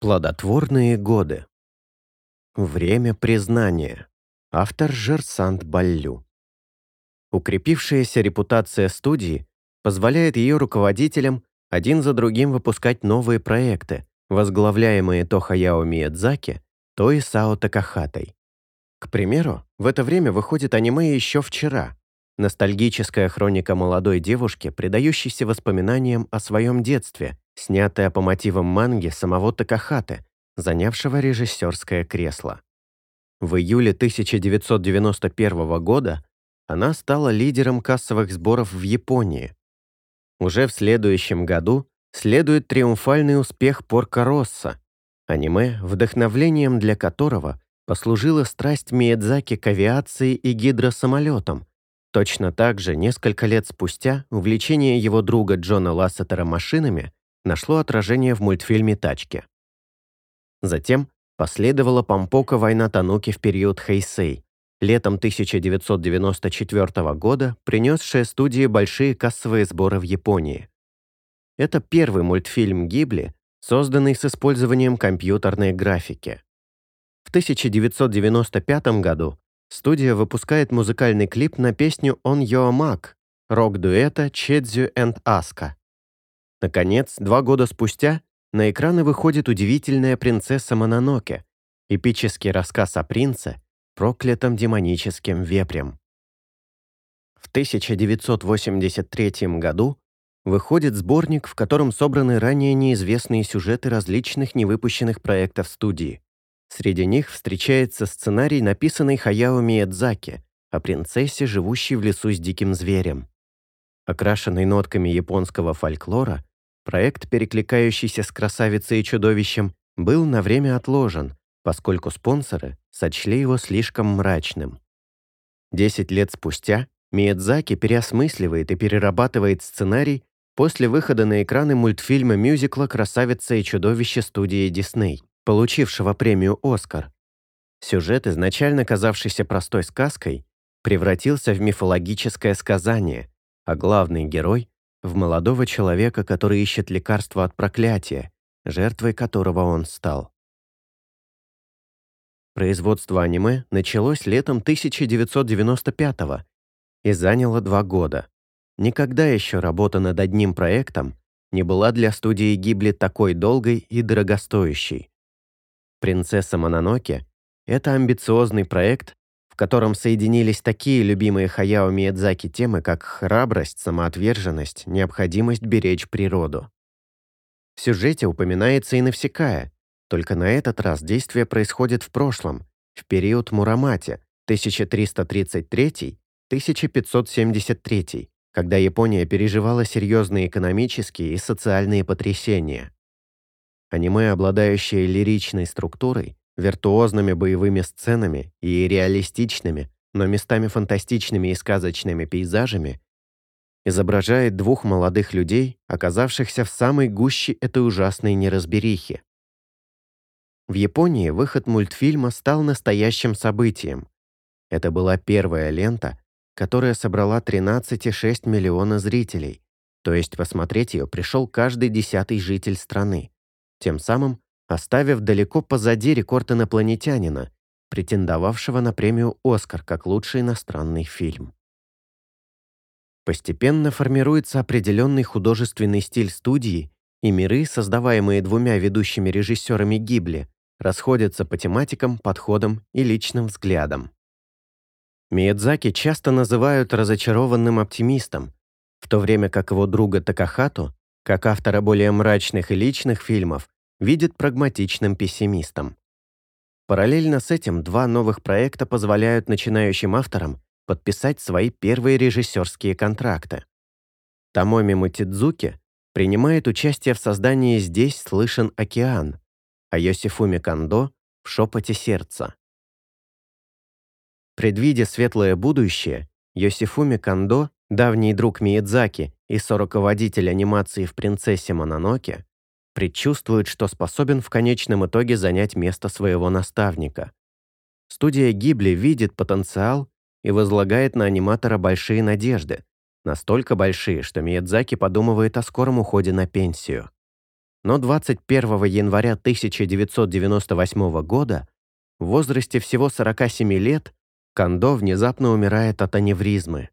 Плодотворные годы. Время признания. Автор Жерсант Баллю. Укрепившаяся репутация студии позволяет ее руководителям один за другим выпускать новые проекты, возглавляемые то Хаяо Миядзаки, то и Сао Такахатой. К примеру, в это время выходит аниме «Еще вчера», ностальгическая хроника молодой девушки, предающейся воспоминаниям о своем детстве снятая по мотивам манги самого Такахаты, занявшего режиссерское кресло. В июле 1991 года она стала лидером кассовых сборов в Японии. Уже в следующем году следует триумфальный успех «Порко Росса», аниме, вдохновлением для которого послужила страсть Миядзаки к авиации и гидросамолетам. Точно так же, несколько лет спустя, увлечение его друга Джона Лассетера машинами нашло отражение в мультфильме «Тачки». Затем последовала Помпока «Война Тануки» в период Хэйсэй, летом 1994 года, принесшая студии большие кассовые сборы в Японии. Это первый мультфильм Гибли, созданный с использованием компьютерной графики. В 1995 году студия выпускает музыкальный клип на песню «On Your Mark» рок-дуэта Чедзю and Аска. Наконец, два года спустя на экраны выходит удивительная принцесса Мононоке, эпический рассказ о принце, проклятом демоническим вепрем. В 1983 году выходит сборник, в котором собраны ранее неизвестные сюжеты различных невыпущенных проектов студии. Среди них встречается сценарий, написанный Хаяо Миядзаки о принцессе, живущей в лесу с диким зверем. Окрашенный нотками японского фольклора, Проект, перекликающийся с «Красавицей и чудовищем», был на время отложен, поскольку спонсоры сочли его слишком мрачным. Десять лет спустя Миядзаки переосмысливает и перерабатывает сценарий после выхода на экраны мультфильма-мюзикла «Красавица и чудовище» студии Дисней, получившего премию «Оскар». Сюжет, изначально казавшийся простой сказкой, превратился в мифологическое сказание, а главный герой в молодого человека, который ищет лекарство от проклятия, жертвой которого он стал. Производство аниме началось летом 1995 и заняло два года. Никогда еще работа над одним проектом не была для студии Гибли такой долгой и дорогостоящей. «Принцесса Мононоке» — это амбициозный проект, котором соединились такие любимые Хаяо Миядзаки темы, как храбрость, самоотверженность, необходимость беречь природу. В сюжете упоминается и Навсекая, только на этот раз действие происходит в прошлом, в период Мурамати 1333-1573, когда Япония переживала серьезные экономические и социальные потрясения. Аниме, обладающее лиричной структурой, виртуозными боевыми сценами и реалистичными, но местами фантастичными и сказочными пейзажами, изображает двух молодых людей, оказавшихся в самой гуще этой ужасной неразберихи. В Японии выход мультфильма стал настоящим событием. Это была первая лента, которая собрала 13,6 миллиона зрителей, то есть посмотреть ее пришел каждый десятый житель страны. Тем самым оставив далеко позади рекорд инопланетянина, претендовавшего на премию «Оскар» как лучший иностранный фильм. Постепенно формируется определенный художественный стиль студии, и миры, создаваемые двумя ведущими режиссерами Гибли, расходятся по тематикам, подходам и личным взглядам. Миядзаки часто называют разочарованным оптимистом, в то время как его друга Такахату, как автора более мрачных и личных фильмов, видит прагматичным пессимистом. Параллельно с этим два новых проекта позволяют начинающим авторам подписать свои первые режиссерские контракты. Томоми Мутидзуки принимает участие в создании «Здесь слышен океан», а Йосифуми Кандо — в «Шепоте сердца». Предвидя светлое будущее, Йосифуми Кандо, давний друг Миядзаки и соруководитель анимации в «Принцессе Мононоке», предчувствует, что способен в конечном итоге занять место своего наставника. Студия Гибли видит потенциал и возлагает на аниматора большие надежды, настолько большие, что Миядзаки подумывает о скором уходе на пенсию. Но 21 января 1998 года, в возрасте всего 47 лет, Кандо внезапно умирает от аневризмы.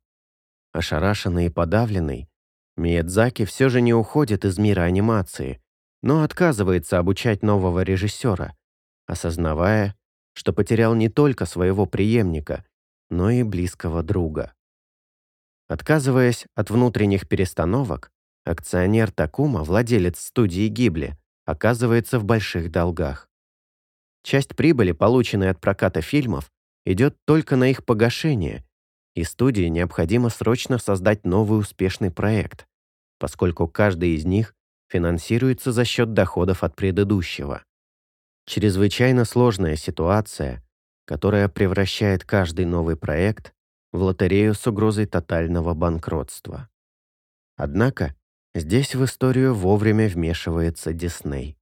Ошарашенный и подавленный, Миядзаки все же не уходит из мира анимации, но отказывается обучать нового режиссера, осознавая, что потерял не только своего преемника, но и близкого друга. Отказываясь от внутренних перестановок, акционер Такума, владелец студии Гибли, оказывается в больших долгах. Часть прибыли, полученной от проката фильмов, идет только на их погашение, и студии необходимо срочно создать новый успешный проект, поскольку каждый из них финансируется за счет доходов от предыдущего. Чрезвычайно сложная ситуация, которая превращает каждый новый проект в лотерею с угрозой тотального банкротства. Однако здесь в историю вовремя вмешивается Дисней.